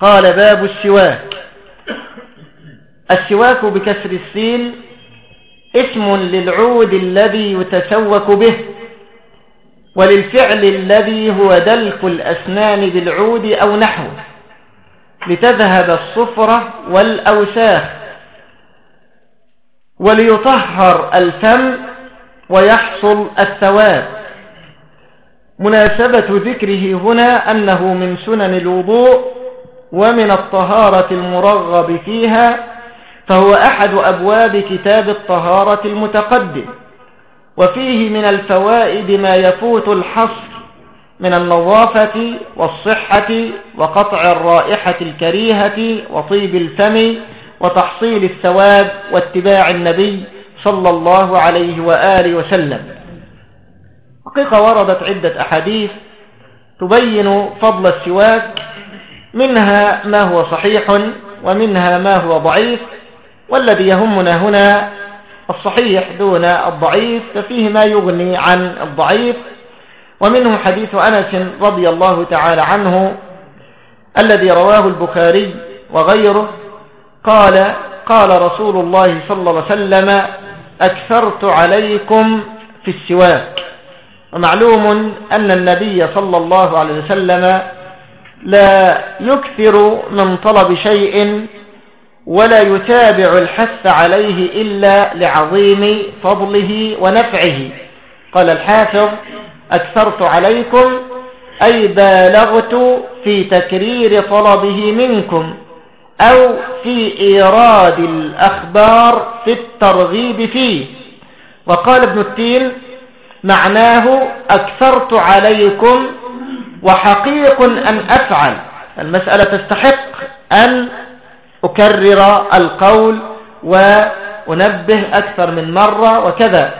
قال باب السواك السواك بكسر السين اسم للعود الذي يتسوك به وللفعل الذي هو دلك الأسنان بالعود أو نحوه لتذهب الصفرة والأوساخ وليطهر الفم ويحصل الثواب. مناسبة ذكره هنا أنه من سنن الوضوء ومن الطهارة المرغب فيها فهو أحد أبواب كتاب الطهارة المتقدم. وفيه من الفوائد ما يفوت الحصر من النظافة والصحة وقطع الرائحة الكريهة وطيب الفم وتحصيل الثواب واتباع النبي صلى الله عليه وآله وسلم. حقيقة وردت عدة أحاديث تبين فضل السواك منها ما هو صحيح ومنها ما هو ضعيف والذي يهمنا هنا الصحيح دون الضعيف ففيه ما يغني عن الضعيف. ومنه حديث أنس رضي الله تعالى عنه الذي رواه البخاري وغيره قال قال رسول الله صلى الله عليه وسلم أكثرت عليكم في السواك. ومعلوم أن النبي صلى الله عليه وسلم لا يكثر من طلب شيء ولا يتابع الحث عليه إلا لعظيم فضله ونفعه. قال الحافظ أكثرت عليكم أي بالغت في تكرير طلبه منكم أو في إيراد الأخبار في الترغيب فيه. وقال ابن التين معناه أكثرت عليكم وحقيق أن أفعل. المسألة تستحق أن أكرر القول وأنبه أكثر من مرة وكذا.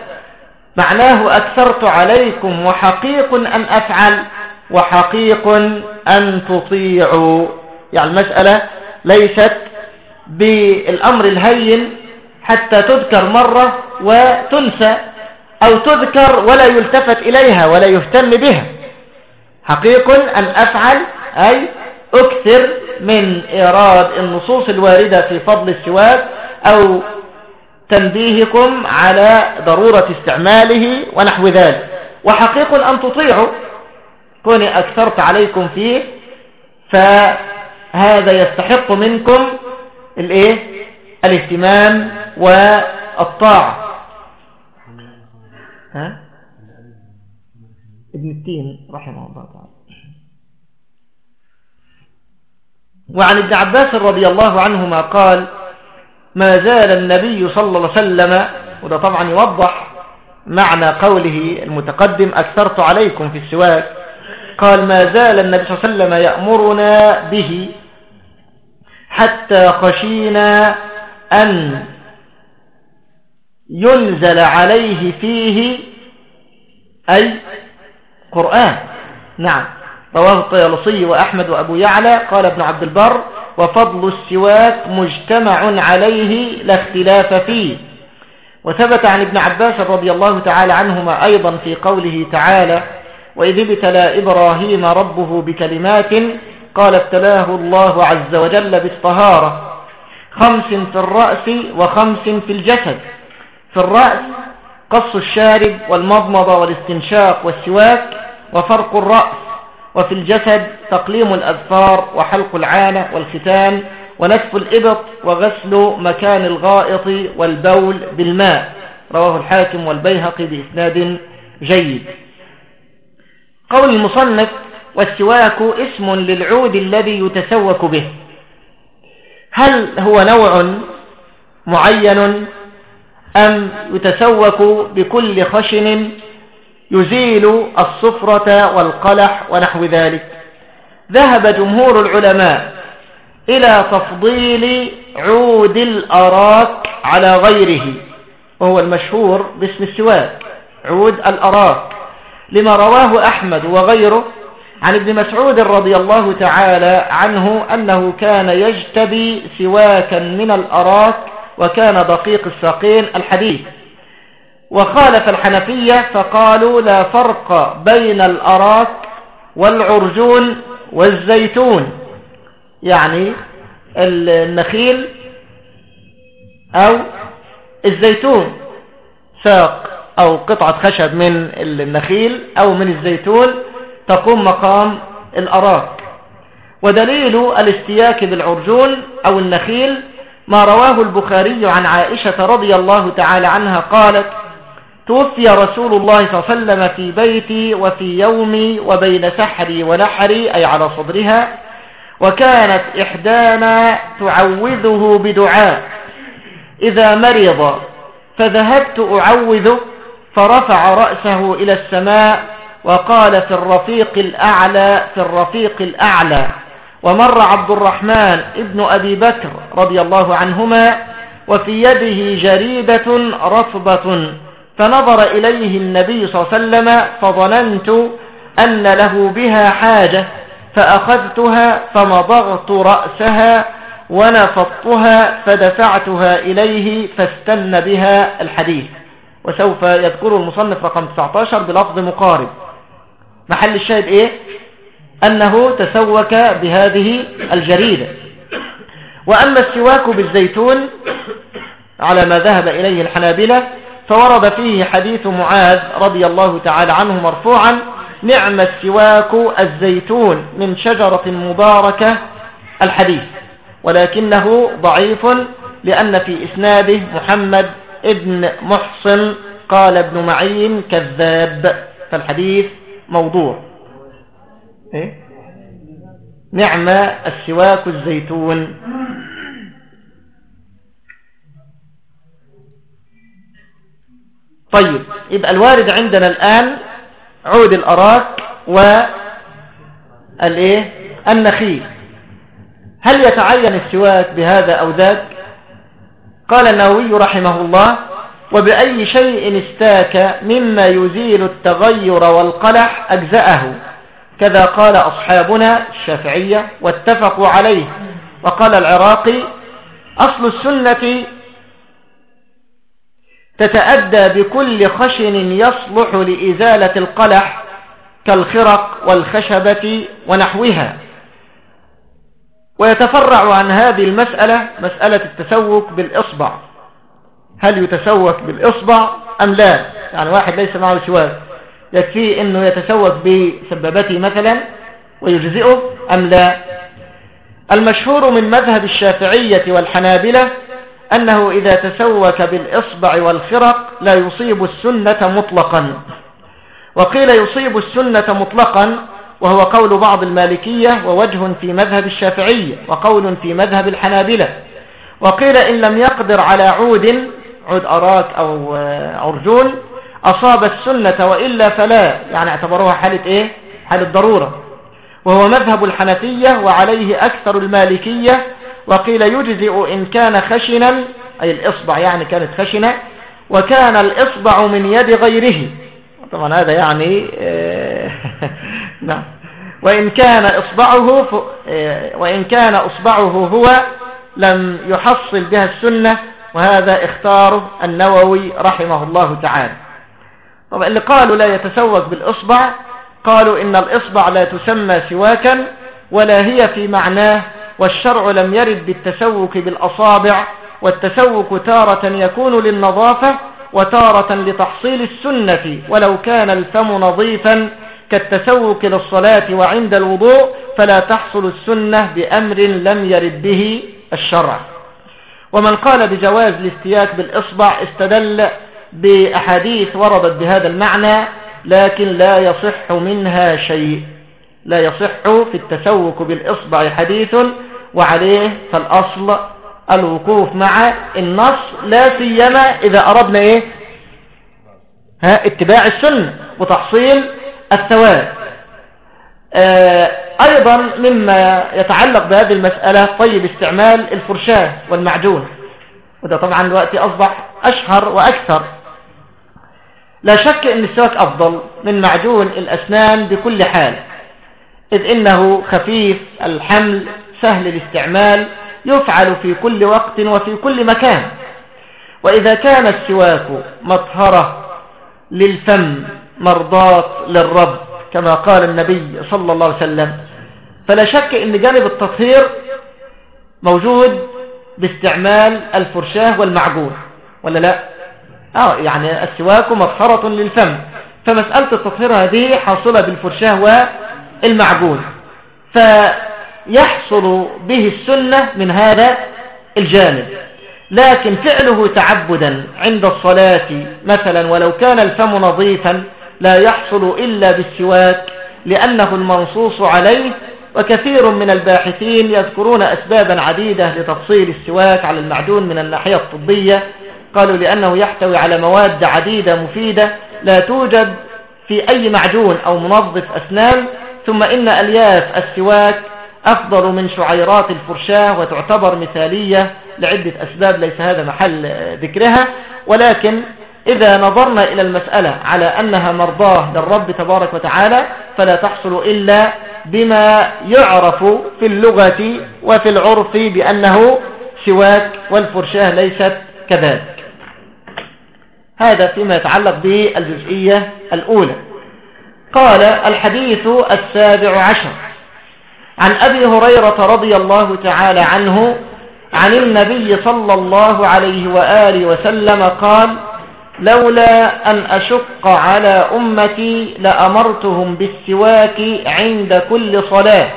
معناه أكثرت عليكم وحقيق أن أفعل وحقيق أن تطيعوا. يعني المسألة ليست بالأمر الهين حتى تذكر مرة وتنسى أو تذكر ولا يلتفت إليها ولا يهتم بها. حقيق أن أفعل أي أكثر من إيراد النصوص الواردة في فضل السواك أو تنبيهكم على ضرورة استعماله ونحو ذلك. وحقيق أن تطيعوا كوني أكثرت عليكم فيه فهذا يستحق منكم الاهتمام والطاعة. ها؟ ابن التين رحمه الله تعالى. وعن ابن عباس رضي الله عنهما قال ما زال النبي صلى الله عليه وسلم وده طبعا يوضح معنى قوله المتقدم أكثرت عليكم في السواك قال ما زال النبي صلى الله عليه وسلم يأمرنا به حتى خشينا أن ينزل عليه فيه أي قرآن. نعم. رواه الطيالصي وأحمد وأبو يعلى. قال ابن عبد البر وفضل السواك مجتمع عليه لا اختلاف فيه. وثبت عن ابن عباس رضي الله تعالى عنهما أيضا في قوله تعالى وإذ ابتلى إبراهيم ربه بكلمات قال ابتلاه الله عز وجل بالطهارة خمس في الرأس وخمس في الجسد. في الرأس قص الشارب والمضمضة والاستنشاق والسواك وفرق الرأس وفي الجسد تقليم الأذفار وحلق العانة والختان ونسف الإبط وغسل مكان الغائط والبول بالماء. رواه الحاكم والبيهقي بإسناد جيد. قول المصنف والسواك اسم للعود الذي يتسوك به. هل هو نوع معين أم يتسوك بكل خشن يزيل الصفرة والقلح ونحو ذلك. ذهب جمهور العلماء إلى تفضيل عود الأراك على غيره وهو المشهور باسم السواك عود الأراك لما رواه أحمد وغيره عن ابن مسعود رضي الله تعالى عنه أنه كان يجتبي سواكا من الأراك وكان دقيق الساقين الحديث. وخالف الحنفية فقالوا لا فرق بين الأراك والعرجون والزيتون. يعني النخيل أو الزيتون. ساق أو قطعة خشب من النخيل أو من الزيتون تقوم مقام الأراك. ودليل الاستياك بالعرجون أو النخيل ما رواه البخاري عن عائشة رضي الله تعالى عنها قالت توفي رسول الله صلى الله عليه وسلم في بيتي وفي يومي وبين سحري ونحري أي على صدرها وكانت إحدانا تعوذه بدعاء. إذا مرض فذهبت أعوذه فرفع رأسه إلى السماء وقال في الرفيق الأعلى في الرفيق الأعلى. ومر عبد الرحمن ابن أبي بكر رضي الله عنهما وفي يده جريدة رطبة فنظر إليه النبي صلى الله عليه وسلم فظننت أن له بها حاجة فأخذتها فمضغت رأسها ونفضتها فدفعتها إليه فاستن بها الحديث. وسوف يذكر المصنف رقم 19 بلفظ مقارب. محل الشاهد إيه؟ أنه تسوك بهذه الجريدة. وأما السواك بالزيتون على ما ذهب إليه الحنابلة فورد فيه حديث معاذ رضي الله تعالى عنه مرفوعا نعم السواك الزيتون من شجرة مباركة الحديث ولكنه ضعيف لأن في إسناده محمد ابن محصن قال ابن معين كذاب فالحديث موضوع. إيه؟ نعم السواك الزيتون. طيب يبقى الوارد عندنا الآن عود الأراك والإيه النخيل. هل يتعين السواك بهذا أو ذاك؟ قال النووي رحمه الله وبأي شيء استاك مما يزيل التغير والقلح أجزأه. كذا قال أصحابنا الشافعية واتفقوا عليه. وقال العراقي أصل السنة تتأدى بكل خشن يصلح لإزالة القلح كالخرق والخشبة ونحوها. ويتفرع عن هذه المسألة مسألة التسوق بالإصبع. هل يتسوق بالإصبع أم لا؟ يعني واحد ليس معه سواك. يكفيه أنه يتسوق بسببته مثلا ويجزئه أم لا. المشهور من مذهب الشافعية والحنابلة أنه إذا تسوك بالإصبع والخرق لا يصيب السنة مطلقا. وقيل يصيب السنة مطلقا وهو قول بعض المالكية ووجه في مذهب الشافعية وقول في مذهب الحنابلة. وقيل إن لم يقدر على عود عود أراك أو عرجون أصاب السنة وإلا فلا. يعني اعتبروها حالة إيه؟ حالة ضرورة. وهو مذهب الحنفية وعليه أكثر المالكية. وقيل يجزئ إن كان خشنا أي الإصبع يعني كانت خشنة. وكان الإصبع من يد غيره. طبعا هذا يعني آه، نعم. وإن كان إصبعه آه، وإن كان إصبعه هو لم يحصل بها السنة. وهذا اختاره النووي رحمه الله تعالى. طبعا اللي قالوا لا يتسوق بالإصبع قالوا إن الإصبع لا تسمى سواكا ولا هي في معناه والشرع لم يرد بالتسوك بالأصابع والتسوك تارة يكون للنظافة وتارة لتحصيل السنة ولو كان الفم نظيفا كالتسوك للصلاة وعند الوضوء فلا تحصل السنة بأمر لم يرد به الشرع. ومن قال بجواز الاستياك بالإصبع استدل بأحاديث وردت بهذا المعنى لكن لا يصح منها شيء. لا يصح في التسوك بالإصبع حديث وعليه فالأصل الوقوف مع النص لا سيما إذا أردنا إيه؟ ها اتباع السنة وتحصيل الثواب. آه أيضا مما يتعلق بهذه المسألة طيب استعمال الفرشاة والمعجون. وده طبعا الوقت أصبح أشهر وأكثر. لا شك أن السواك أفضل من معجون الأسنان بكل حال إذ إنه خفيف الحمل سهل الاستعمال يفعل في كل وقت وفي كل مكان. وإذا كان السواك مطهرة للفم مرضاة للرب كما قال النبي صلى الله عليه وسلم فلا شك إن جانب التطهير موجود باستعمال الفرشاة والمعجون ولا لا؟ آه يعني السواك مطهرة للفم. فمسألة التطهير هذه حاصلة بالفرشاة والمعجون. فيحصل به السنة من هذا الجانب. لكن فعله تعبدا عند الصلاة مثلا ولو كان الفم نظيفا لا يحصل إلا بالسواك لأنه المنصوص عليه. وكثير من الباحثين يذكرون أسبابا عديدة لتفصيل السواك على المعدون من الناحية الطبية. قالوا لأنه يحتوي على مواد عديدة مفيدة لا توجد في أي معجون أو منظف أسنان ثم إن ألياف السواك أفضل من شعيرات الفرشاة وتعتبر مثالية لعدة أسباب ليس هذا محل ذكرها. ولكن إذا نظرنا إلى المسألة على أنها مرضاة للرب تبارك وتعالى فلا تحصل إلا بما يعرف في اللغة وفي العرف بأنه سواك والفرشاة ليست كذلك. هذا فيما يتعلق بالجزئية الأولى. قال الحديث السابع عشر. عن أبي هريرة رضي الله تعالى عنه عن النبي صلى الله عليه وآله وسلم قال لولا أن أشق على أمتي لأمرتهم بالسواك عند كل صلاة.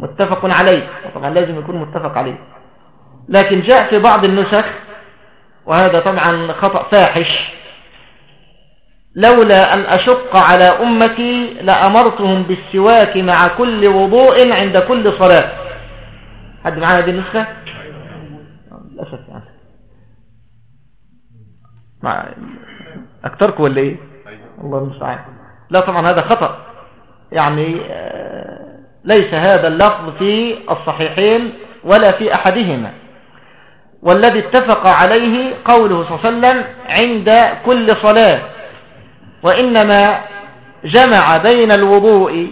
متفق عليه. طبعا لازم يكون متفق عليه. لكن جاء في بعض النسخ وهذا طبعا خطأ فاحش. لولا أن أشق على أمتي لأمرتهم بالسواك مع كل وضوء عند كل صلاة. حد معنا هذه النسخة؟ للأسف يعني. مع ولا إيه؟ الله المستعان. لا طبعا هذا خطأ. يعني آه، ليس هذا اللفظ في الصحيحين ولا في أحدهما. والذي اتفق عليه قوله صلى الله عليه وسلم عند كل صلاة. وإنما جمع بين الوضوء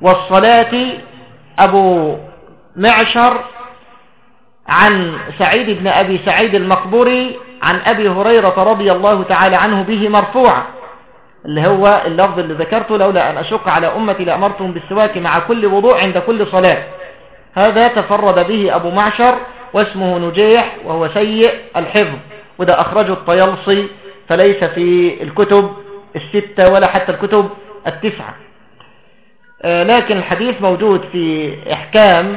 والصلاة أبو معشر عن سعيد بن أبي سعيد المقبوري عن أبي هريرة رضي الله تعالى عنه به مرفوعا اللي هو اللفظ اللي ذكرته لولا أن أشق على أمتي لأمرتهم بالسواك مع كل وضوء عند كل صلاة. هذا تفرد به أبو معشر واسمه نجيح وهو سيء الحفظ. وده أخرجه الطيلصي فليس في الكتب الستة ولا حتى الكتب التسعة. آه، لكن الحديث موجود في إحكام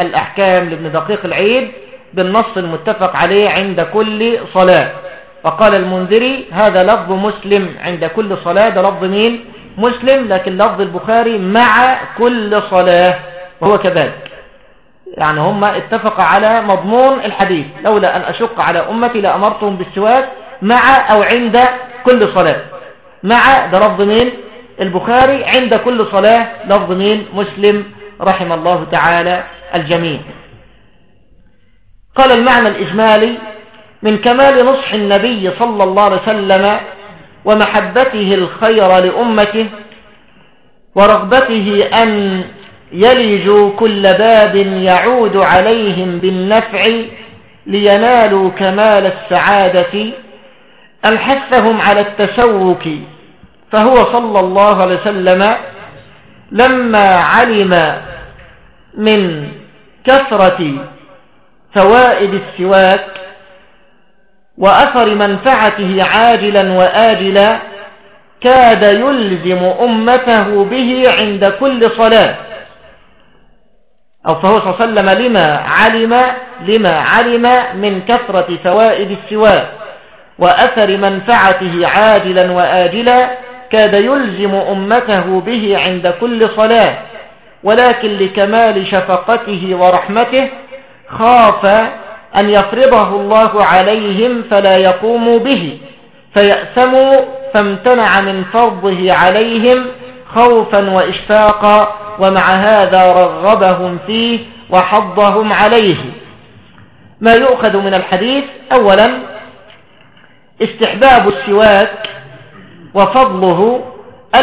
الأحكام لابن دقيق العيد بالنص المتفق عليه عند كل صلاة. فقال المنذري هذا لفظ مسلم عند كل صلاة. ده لفظ مين؟ مسلم لكن لفظ البخاري مع كل صلاة. وهو كذلك. يعني هم اتفق على مضمون الحديث. لولا أن أشق على أمتي لأمرتهم بالسواك مع أو عند كل صلاة. مع ده لفظ مين؟ البخاري عند كل صلاة. لفظ مين؟ مسلم رحم الله تعالى الجميع. قال المعنى الإجمالي من كمال نصح النبي صلى الله عليه وسلم ومحبته الخير لأمته ورغبته أن يلجوا كل باب يعود عليهم بالنفع لينالوا كمال السعادة. أن حثهم على التسوك فهو صلى الله عليه وسلم لما علم من كثرة فوائد السواك وأثر منفعته عاجلا وآجلا كاد يلزم أمته به عند كل صلاة. أو فهو صلى الله عليه وسلم لما علم من كثرة فوائد السواك وأثر منفعته عاجلا وآجلا كاد يلزم أمته به عند كل صلاة ولكن لكمال شفقته ورحمته خاف أن يفرضه الله عليهم فلا يقوموا به فيأسموا فامتنع من فرضه عليهم خوفا وإشفاقا ومع هذا رغبهم فيه وحضهم عليه. ما يؤخذ من الحديث أولا استحباب السواك وفضله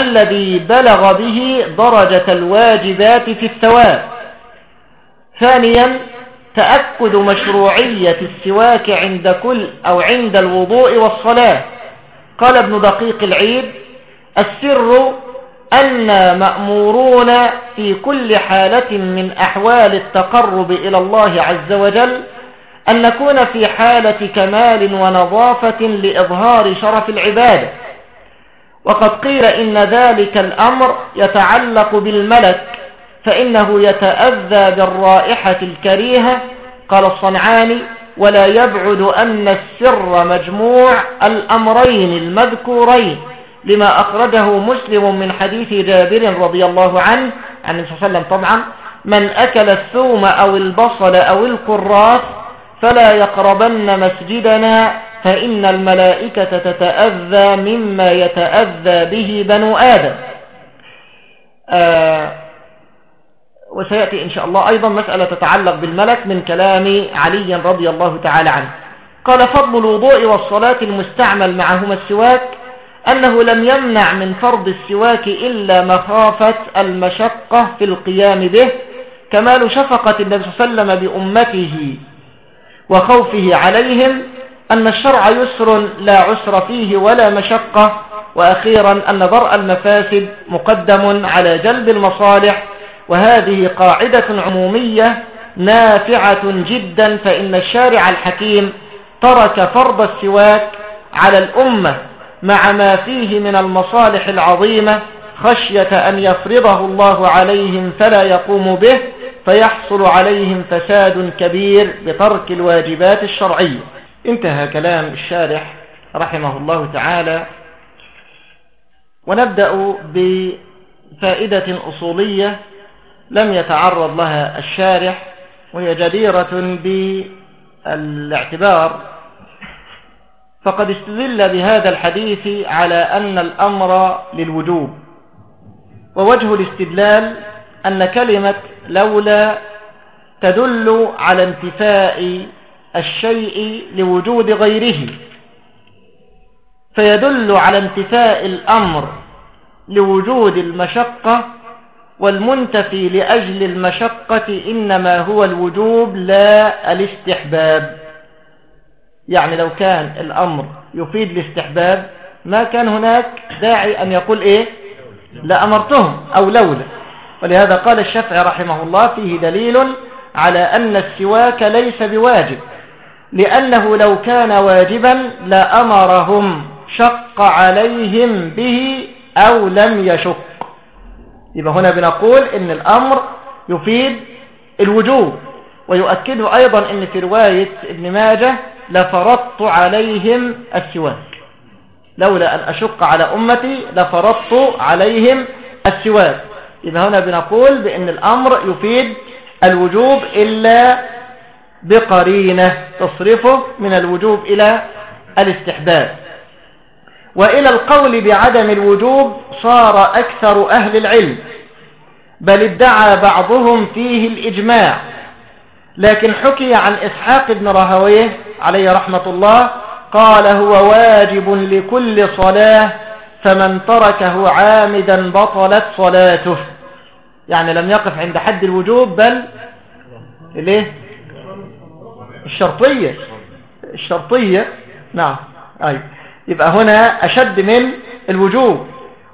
الذي بلغ به درجة الواجبات في الثواب. ثانيا تأكد مشروعية السواك عند كل أو عند الوضوء والصلاة. قال ابن دقيق العيد السر أن مأمورون في كل حالة من أحوال التقرب إلى الله عز وجل أن نكون في حالة كمال ونظافة لإظهار شرف العبادة وقد قيل إن ذلك الأمر يتعلق بالملك فإنه يتأذى بالرائحة الكريهة. قال الصنعاني ولا يبعد أن السر مجموع الأمرين المذكورين لما أخرجه مسلم من حديث جابر رضي الله عنه عن النبي صلى الله عليه وسلم طبعا من أكل الثوم أو البصل أو الكراث فلا يقربن مسجدنا فإن الملائكة تتأذى مما يتأذى به بنو آدم. آه وسيأتي إن شاء الله أيضا مسألة تتعلق بالملك من كلام علي رضي الله تعالى عنه. قال فضل الوضوء والصلاة المستعمل معهما السواك أنه لم يمنع من فرض السواك إلا مخافة المشقة في القيام به كمال شفقة النبي صلى الله عليه وسلم بأمته وخوفه عليهم أن الشرع يسر لا عسر فيه ولا مشقة وأخيرا أن ضرء المفاسد مقدم على جلب المصالح وهذه قاعدة عمومية نافعة جدا فإن الشارع الحكيم ترك فرض السواك على الأمة مع ما فيه من المصالح العظيمة خشية أن يفرضه الله عليهم فلا يقوم به فيحصل عليهم فساد كبير بترك الواجبات الشرعية. انتهى كلام الشارح رحمه الله تعالى. ونبدأ بفائدة أصولية لم يتعرض لها الشارح وهي جديرة بالاعتبار فقد استدل بهذا الحديث على أن الأمر للوجوب. ووجه الاستدلال أن كلمة لولا تدل على انتفاء الشيء لوجود غيره. فيدل على انتفاء الأمر لوجود المشقة والمنتفي لأجل المشقة إنما هو الوجوب لا الاستحباب. يعني لو كان الأمر يفيد الاستحباب ما كان هناك داعي أن يقول إيه؟ لأمرتهم أو لولا. ولهذا قال الشافعي رحمه الله فيه دليل على أن السواك ليس بواجب لأنه لو كان واجبا لأمرهم شق عليهم به أو لم يشق. يبقى هنا بنقول إن الأمر يفيد الوجوب ويؤكد أيضا إن في رواية ابن ماجه لفرضت عليهم السواك. لولا أن أشق على أمتي لفرضت عليهم السواك. يبقى هنا بنقول بأن الأمر يفيد الوجوب إلا بقرينة تصرفه من الوجوب إلى الاستحباب. وإلى القول بعدم الوجوب صار أكثر أهل العلم بل ادعى بعضهم فيه الإجماع. لكن حكي عن إسحاق بن رهويه عليه رحمة الله قال هو واجب لكل صلاة فمن تركه عامدا بطلت صلاته. يعني لم يقف عند حد الوجوب بل ليه الشرطية. الشرطية. نعم. أي. يبقى هنا أشد من الوجوب.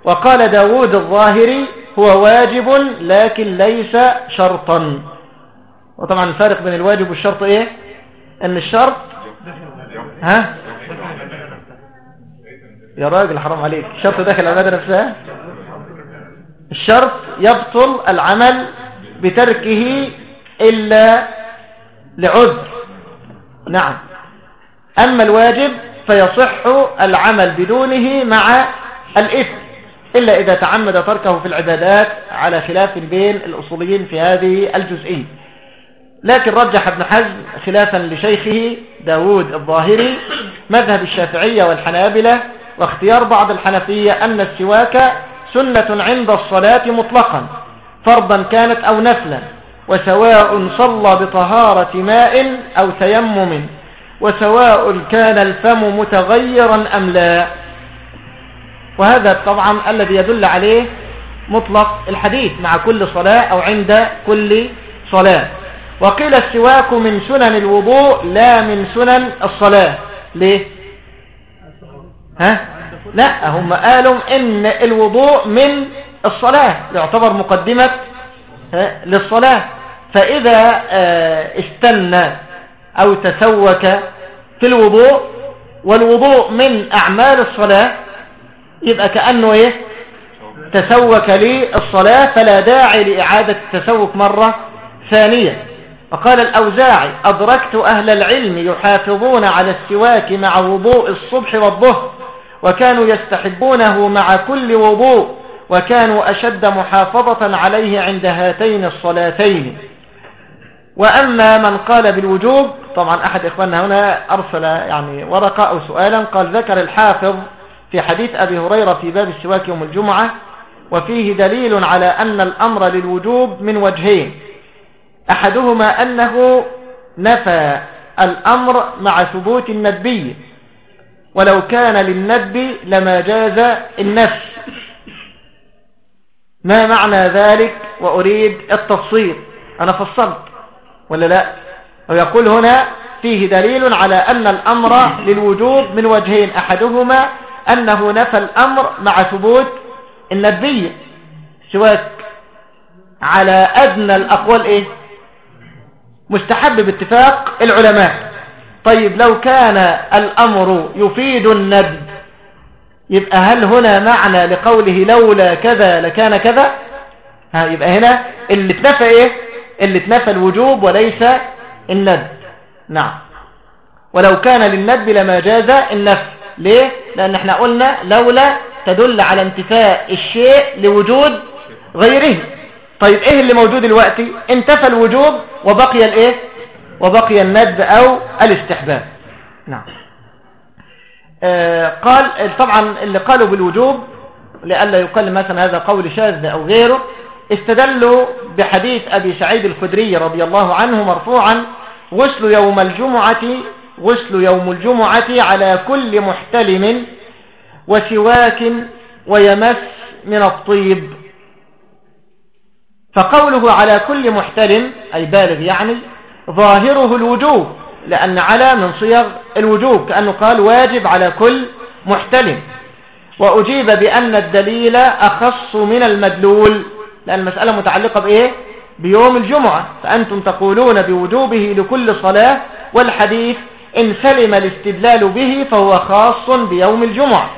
وقال داود الظاهري هو واجب لكن ليس شرطا. وطبعا الفارق بين الواجب والشرط إيه؟ إن الشرط ها؟ يا راجل حرام عليك. الشرط داخل العبادة نفسها الشرط يبطل العمل بتركه إلا لعذر. نعم. أما الواجب فيصح العمل بدونه مع الإثم إلا إذا تعمد تركه في العبادات على خلاف بين الأصوليين في هذه الجزئية. لكن رجح ابن حزم خلافا لشيخه داود الظاهري مذهب الشافعية والحنابلة واختيار بعض الحنفية أن السواك سنة عند الصلاة مطلقا فرضا كانت أو نفلا وسواء صلى بطهارة ماء أو تيمم وسواء كان الفم متغيرا أم لا. وهذا طبعا الذي يدل عليه مطلق الحديث مع كل صلاة أو عند كل صلاة. وقيل السواك من سنن الوضوء لا من سنن الصلاة. ليه؟ ها؟ لا هم قالوا إن الوضوء من الصلاة يعتبر مقدمة للصلاة. فإذا آه، استنى أو تسوك في الوضوء والوضوء من أعمال الصلاة يبقى كأنه إيه؟ تسوك للصلاة فلا داعي لإعادة التسوك مرة ثانية. وقال الأوزاعي أدركت أهل العلم يحافظون على السواك مع وضوء الصبح والظهر وكانوا يستحبونه مع كل وضوء وكانوا أشد محافظة عليه عند هاتين الصلاتين. وأما من قال بالوجوب طبعا أحد إخواننا هنا أرسل يعني ورقة أو سؤالا قال ذكر الحافظ في حديث أبي هريرة في باب السواك يوم الجمعة وفيه دليل على أن الأمر للوجوب من وجهين أحدهما أنه نفى الأمر مع ثبوت النبي ولو كان للنبي لما جاز النفس ما معنى ذلك وأريد التفصيل؟ أنا فصلت. ولا لا؟ ويقول هنا فيه دليل على أن الأمر للوجوب من وجهين. أحدهما أنه نفى الأمر مع ثبوت النبي سواك على أدنى الأقوال إيه؟ مستحب باتفاق العلماء. طيب لو كان الأمر يفيد الند يبقى هل هنا معنى لقوله لولا كذا لكان كذا؟ ها يبقى هنا اللي اتنفى إيه؟ اللي اتنفى الوجوب وليس الند نعم. ولو كان للند لما جاز النفي. ليه؟ لأن إحنا قلنا لولا تدل على انتفاء الشيء لوجود غيره. طيب إيه اللي موجود دلوقتي؟ انتفى الوجوب وبقي الإيه؟ وبقي الند أو الاستحباب. نعم. آه قال طبعا اللي قالوا بالوجوب لئلا يقال مثلا هذا قول شاذ أو غيره استدلوا بحديث أبي سعيد الخدري رضي الله عنه مرفوعا غسل يوم الجمعة غسل يوم الجمعة على كل محتلم وسواك ويمس من الطيب. فقوله على كل محتلم أي بالغ يعني ظاهره الوجوب لأن على من صيغ الوجوب كأنه قال واجب على كل محتلم وأجيب بأن الدليل أخص من المدلول لأن المسألة متعلقة بإيه؟ بيوم الجمعة. فأنتم تقولون بوجوبه لكل صلاة والحديث إن سلم الاستدلال به فهو خاص بيوم الجمعة.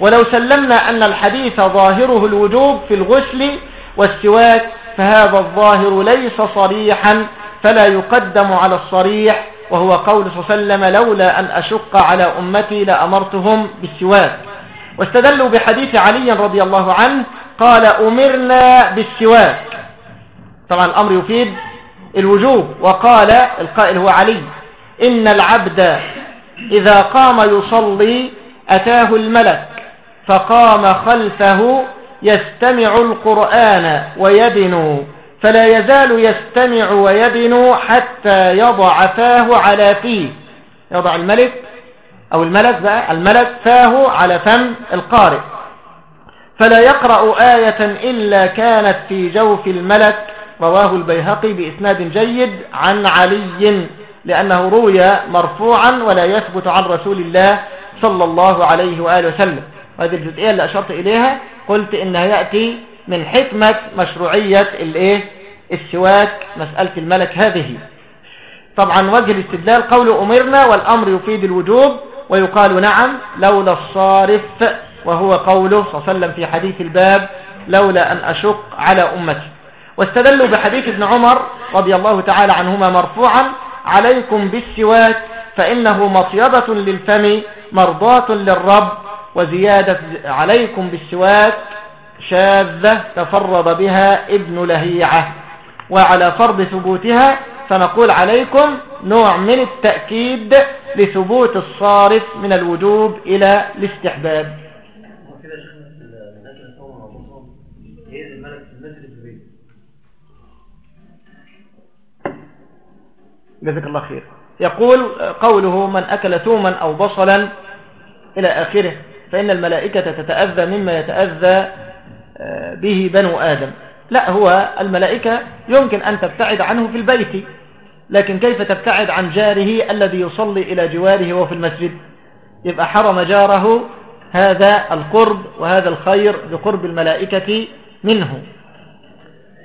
ولو سلمنا أن الحديث ظاهره الوجوب في الغسل والسواك فهذا الظاهر ليس صريحا فلا يقدم على الصريح وهو قول صلى الله عليه وسلم لولا أن أشق على أمتي لأمرتهم بالسواك. واستدلوا بحديث علي رضي الله عنه قال أمرنا بالسواك. طبعا الأمر يفيد الوجوب وقال القائل هو علي إن العبد إذا قام يصلي أتاه الملك فقام خلفه يستمع القرآن ويدنو فلا يزال يستمع ويدنو حتى يضع فاه على فيه. يضع الملك أو الملك بقى الملك فاه على فم القارئ. فلا يقرأ آية إلا كانت في جوف الملك رواه البيهقي بإسناد جيد عن علي لأنه روي مرفوعا ولا يثبت عن رسول الله صلى الله عليه وآله وسلم. وهذه الجزئية اللي أشرت إليها قلت إنها يأتي من حكمة مشروعية الإيه؟ السواك مسألة الملك هذه. طبعا وجه الاستدلال قول أمرنا والأمر يفيد الوجوب ويقال نعم لولا الصارف وهو قوله صلى الله عليه وسلم في حديث الباب لولا أن أشق على أمتي. واستدلوا بحديث ابن عمر رضي الله تعالى عنهما مرفوعا عليكم بالسواك فإنه مطيبة للفم مرضاة للرب وزيادة عليكم بالسواك شاذة تفرد بها ابن لهيعة. وعلى فرض ثبوتها فنقول عليكم نوع من التأكيد لثبوت الصارف من الوجوب إلى الاستحباب. جزاك الله خير. يقول قوله من أكل ثوما أو بصلا إلى آخره. فإن الملائكة تتأذى مما يتأذى آه، به بنو آدم. لا هو الملائكة يمكن أن تبتعد عنه في البيت لكن كيف تبتعد عن جاره الذي يصلي إلى جواره وفي المسجد؟ يبقى حرم جاره هذا القرب وهذا الخير بقرب الملائكة منه.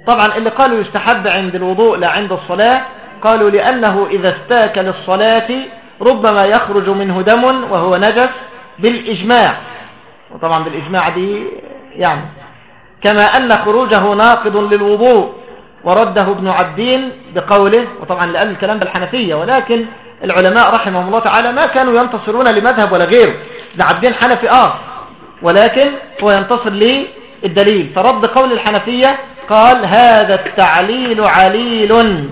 طبعا اللي قالوا يستحب عند الوضوء لا عند الصلاة قالوا لأنه إذا استاك للصلاة ربما يخرج منه دم وهو نجس بالإجماع. وطبعا بالإجماع دي يعني كما أن خروجه ناقض للوضوء ورده ابن عبدين بقوله وطبعا لأن الكلام بالحنفية ولكن العلماء رحمهم الله تعالى ما كانوا ينتصرون لمذهب ولا غيره. ابن عبدين حنفي آه ولكن هو ينتصر للدليل. فرد قول الحنفية قال هذا التعليل عليل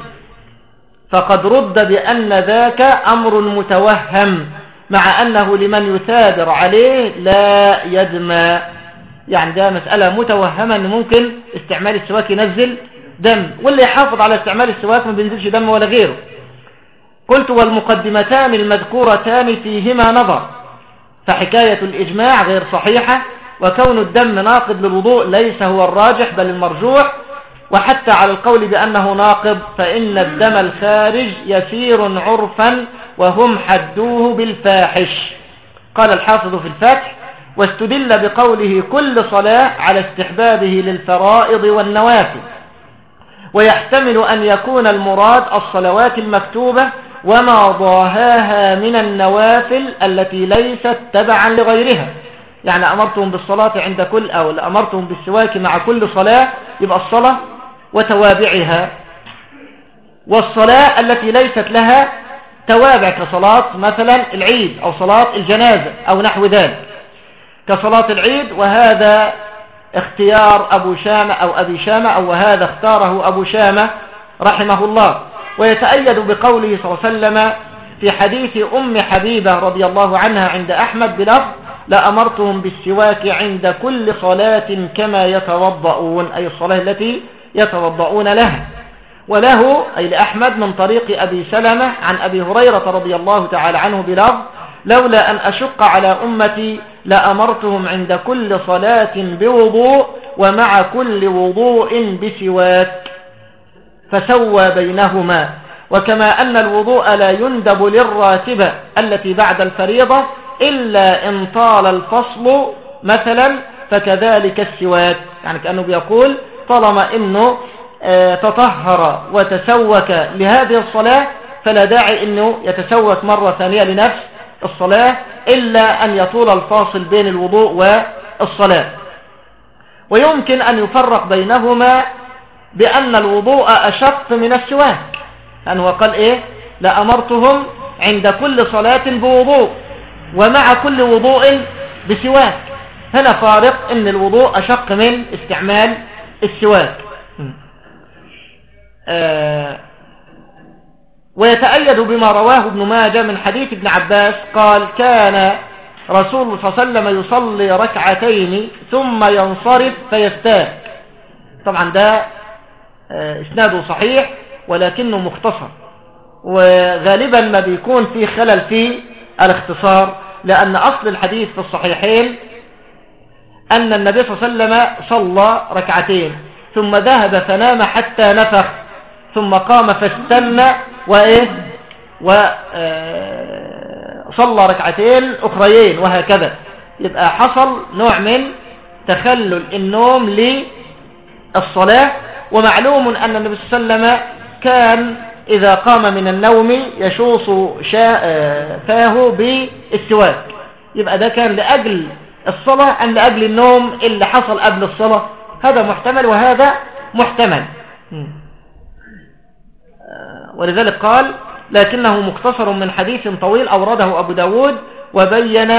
فقد رد بأن ذاك أمر متوهم. مع أنه لمن يثابر عليه لا يدمى. يعني ده مسألة متوهمة أن ممكن استعمال السواك ينزل دم واللي يحافظ على استعمال السواك ما بينزلش دم ولا غيره. قلت والمقدمتان المذكورتان فيهما نظر فحكاية الإجماع غير صحيحة وكون الدم ناقض للوضوء ليس هو الراجح بل المرجوح وحتى على القول بأنه ناقض فإن الدم الخارج يسير عرفا وهم حدوه بالفاحش. قال الحافظ في الفتح واستدل بقوله كل صلاة على استحبابه للفرائض والنوافل. ويحتمل أن يكون المراد الصلوات المكتوبة وما ضاهاها من النوافل التي ليست تبعا لغيرها. يعني أمرتهم بالصلاة عند كل أو أمرتهم بالسواك مع كل صلاة يبقى الصلاة وتوابعها. والصلاة التي ليست لها توابع كصلاة مثلا العيد أو صلاة الجنازة أو نحو ذلك. كصلاة العيد وهذا اختيار أبو شامة أو أبي شامة أو وهذا اختاره أبو شامة رحمه الله. ويتأيد بقوله صلى الله عليه وسلم في حديث أم حبيبة رضي الله عنها عند أحمد بلفظ لأمرتهم بالسواك عند كل صلاة كما يتوضؤون أي الصلاة التي يتوضؤون لها. وله أي لأحمد من طريق أبي سلمة عن أبي هريرة رضي الله تعالى عنه بلفظ لولا أن أشق على أمتي لأمرتهم عند كل صلاة بوضوء ومع كل وضوء بسواك فسوى بينهما. وكما أن الوضوء لا يندب للراتبة التي بعد الفريضة إلا إن طال الفصل مثلا فكذلك السواك. يعني كأنه بيقول طالما أنه تطهر وتسوك لهذه الصلاة فلا داعي أنه يتسوك مرة ثانية لنفس الصلاة إلا أن يطول الفاصل بين الوضوء والصلاة. ويمكن أن يفرق بينهما بأن الوضوء أشق من السواك لأنه قال إيه؟ لأمرتهم عند كل صلاة بوضوء ومع كل وضوء بسواك. هنا فارق إن الوضوء أشق من استعمال السواك. آه ويتأيد بما رواه ابن ماجه من حديث ابن عباس قال كان رسول الله صلى الله عليه وسلم يصلي ركعتين ثم ينصرف فيستاك طبعا ده آه، إسناده صحيح ولكنه مختصر وغالبا ما بيكون في خلل في الاختصار لأن أصل الحديث في الصحيحين أن النبي صلى الله عليه وسلم صلى ركعتين ثم ذهب فنام حتى نفخ. ثم قام فاستنى وإيه؟ وصلى آه، ركعتين أخريين وهكذا. يبقى حصل نوع من تخلل النوم للصلاة ومعلوم أن النبي صلى الله عليه وسلم كان إذا قام من النوم يشوص آه، فاه بالسواك يبقى ده كان لأجل الصلاة أم لأجل النوم اللي حصل قبل الصلاة. هذا محتمل وهذا محتمل. ولذلك قال لكنه مختصر من حديث طويل أورده أبو داود وبين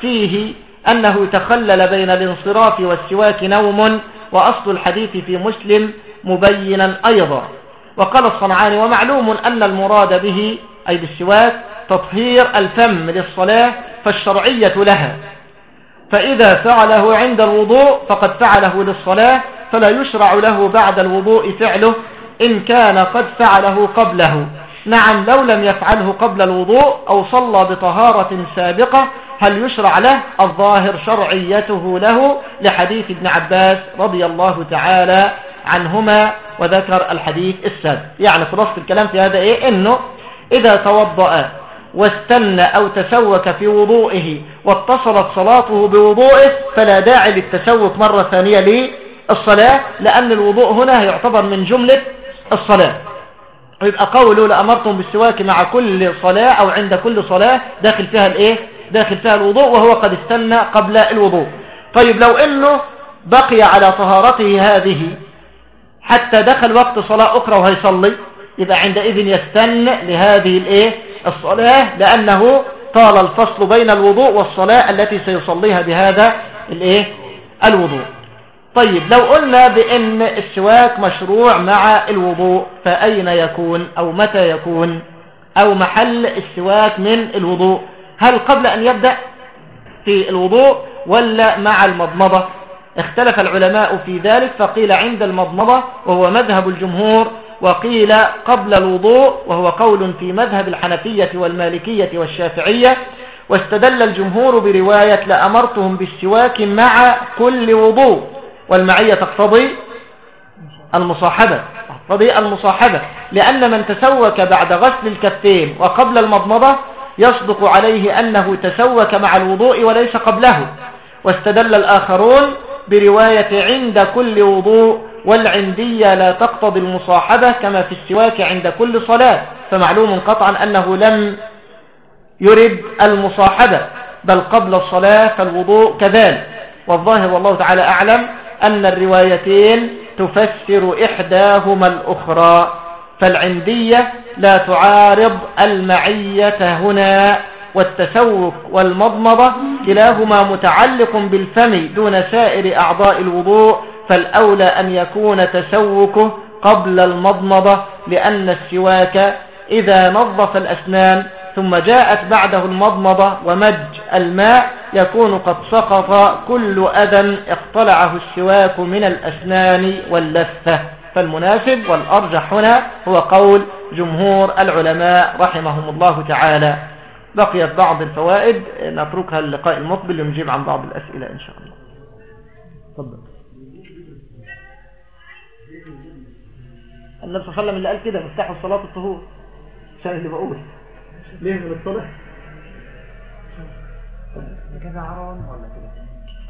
فيه أنه تخلل بين الانصراف والسواك نوم وأصل الحديث في مسلم مبينا أيضا. وقال الصنعاني ومعلوم أن المراد به أي بالسواك تطهير الفم للصلاة فالشرعية لها. فإذا فعله عند الوضوء فقد فعله للصلاة فلا يشرع له بعد الوضوء فعله إن كان قد فعله قبله. نعم لو لم يفعله قبل الوضوء أو صلى بطهارة سابقة هل يشرع له؟ الظاهر شرعيته له لحديث ابن عباس رضي الله تعالى عنهما وذكر الحديث السابق. يعني خلاصة الكلام في هذا إيه؟ إنه إذا توضأ واستنى أو تسوك في وضوئه واتصلت صلاته بوضوئه فلا داعي للتسوك مرة ثانية الصلاة لأن الوضوء هنا يعتبر من جملة الصلاة. يبقى قوله لأمرتم بالسواك مع كل صلاة أو عند كل صلاة داخل فيها الإيه؟ داخل فيها الوضوء وهو قد استنى قبل الوضوء. طيب لو إنه بقي على طهارته هذه حتى دخل وقت صلاة أخرى وهيصلي يبقى عندئذ يستن لهذه الإيه؟ الصلاة لأنه طال الفصل بين الوضوء والصلاة التي سيصليها بهذا الإيه؟ الوضوء. طيب لو قلنا بأن السواك مشروع مع الوضوء فأين يكون؟ أو متى يكون؟ أو محل السواك من الوضوء؟ هل قبل أن يبدأ في الوضوء ولا مع المضمضة؟ اختلف العلماء في ذلك فقيل عند المضمضة وهو مذهب الجمهور وقيل قبل الوضوء وهو قول في مذهب الحنفية والمالكية والشافعية. واستدل الجمهور برواية لأمرتهم بالسواك مع كل وضوء. والمعية تقتضي المصاحبة تقتضي المصاحبة. لأن من تسوك بعد غسل الكفين وقبل المضمضة يصدق عليه أنه تسوك مع الوضوء وليس قبله. واستدل الآخرون برواية عند كل وضوء والعندية لا تقتضي المصاحبة كما في السواك عند كل صلاة. فمعلوم قطعا أنه لم يرد المصاحبة بل قبل الصلاة فالوضوء كذلك. والظاهر والله تعالى أعلم أن الروايتين تفسر إحداهما الأخرى فالعندية لا تعارض المعية هنا والتسوق والمضمضة كلاهما متعلق بالفم دون سائر أعضاء الوضوء فالأولى أن يكون تسوكه قبل المضمضة لأن السواك إذا نظف الأسنان ثم جاءت بعده المضمضة ومج الماء يكون قد سقط كل أذى اقتلعه السواك من الأسنان واللثة. فالمناسب والأرجح هنا هو قول جمهور العلماء رحمهم الله تعالى. بقيت بعض الفوائد نتركها اللقاء المقبل ونجيب عن بعض الأسئلة إن شاء الله. تفضل. النبي صلى الله عليه وسلم اللي قال كده مفتاح الصلاة الطهور. عشان اللي بقول. ليه؟ من الصلاة كده عرون ولا كده؟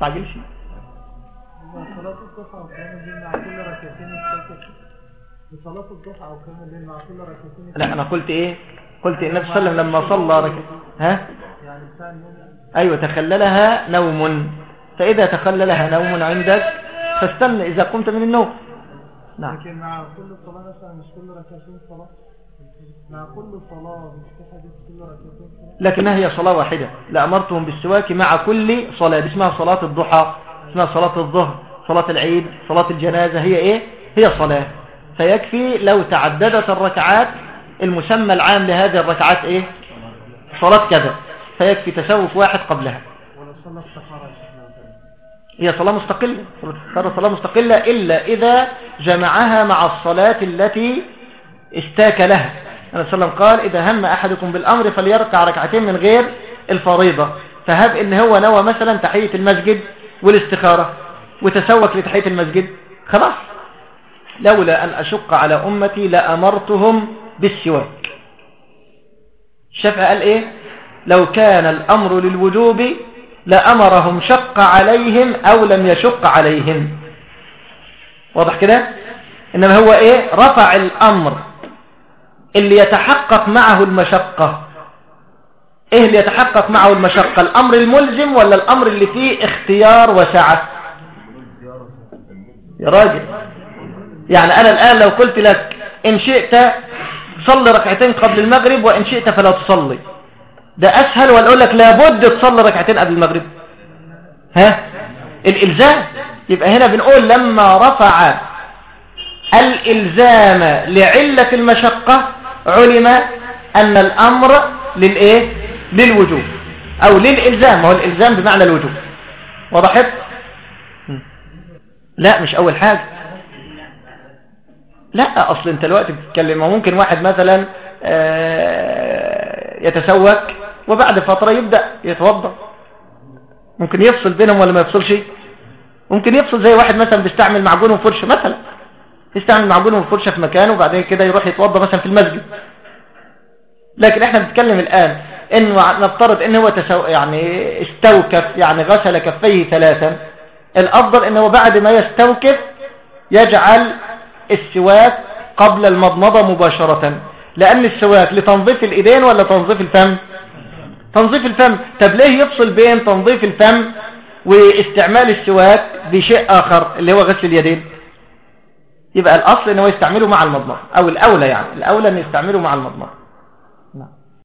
تعجلش صلاة الضحى وكان الليل مع كل ركعتين الفجر. صلاة الضحى وكان الليل مع كل ركعتين لا أنا قلت إيه؟ قلت النبي صلى الله عليه وسلم لما صلى ركع ها؟ يعني بتاع النوم أيوه تخللها نوم. فإذا تخللها نوم عندك فاستنى إذا قمت من النوم. نعم. لكن مع كل صلاة مثلا مش كل ركعتين صلاة. مع كل صلاة لكنها هي صلاة واحدة. لأمرتهم بالسواك مع كل صلاة. اسمها صلاة الضحى اسمها صلاة الظهر صلاة العيد صلاة الجنازة. هي إيه؟ هي صلاة. فيكفي لو تعددت الركعات المسمى العام لهذه الركعات إيه؟ صلاة كذا. فيكفي تسوف واحد قبلها. هي صلاة مستقلة. صلاة صلاة مستقلة إلا إذا جمعها مع الصلاة التي استاك لها. النبي عليه وسلم قال إذا هم أحدكم بالأمر فليركع ركعتين من غير الفريضة. فهب إن هو نوى مثلا تحية المسجد والاستخارة وتسوك لتحية المسجد. خلاص. لولا أن أشق على أمتي لأمرتهم بالسواك. الشافعي قال إيه؟ لو كان الأمر للوجوب لأمرهم شق عليهم أو لم يشق عليهم. واضح كده؟ إنما هو إيه؟ رفع الأمر. اللي يتحقق معه المشقة. إيه اللي يتحقق معه المشقة؟ الأمر الملزم ولا الأمر اللي فيه اختيار وسعة؟ يا راجل. يعني أنا الآن لو قلت لك إن شئت صلي ركعتين قبل المغرب وإن شئت فلا تصلي. ده أسهل ولا أقول لك لابد تصلي ركعتين قبل المغرب؟ ها؟ الإلزام. يبقى هنا بنقول لما رفع الإلزام لعلة المشقة علم أن الأمر للإيه؟ للوجوب. أو للإلزام. وهو الإلزام بمعنى الوجوب. وضحت لا مش أول حاجة. لا أصل أنت الوقت بتتكلم. ممكن واحد مثلا آه، يتسوك وبعد فترة يبدأ يتوضأ. ممكن يفصل بينهم ولا ما يفصلش؟ ممكن يفصل زي واحد مثلا بيستعمل معجون وفرشة مثلا. يستعمل معجون وفرشة في مكانه وبعدين كده يروح يتوضا مثلا في المسجد. لكن إحنا بنتكلم الآن انه نفترض إن هو تسو... يعني استوكف يعني غسل كفيه ثلاثا. الأفضل أنه بعد ما يستوكف يجعل السواك قبل المضمضة مباشرة. لأن السواك لتنظيف الإيدين ولا تنظيف الفم؟ تنظيف الفم. طب ليه يفصل بين تنظيف الفم واستعمال السواك بشيء آخر اللي هو غسل اليدين؟ يبقى الأصل أنه يستعمله مع المضمضة أو الأولى يعني الأولى أن يستعمله مع المضمضة.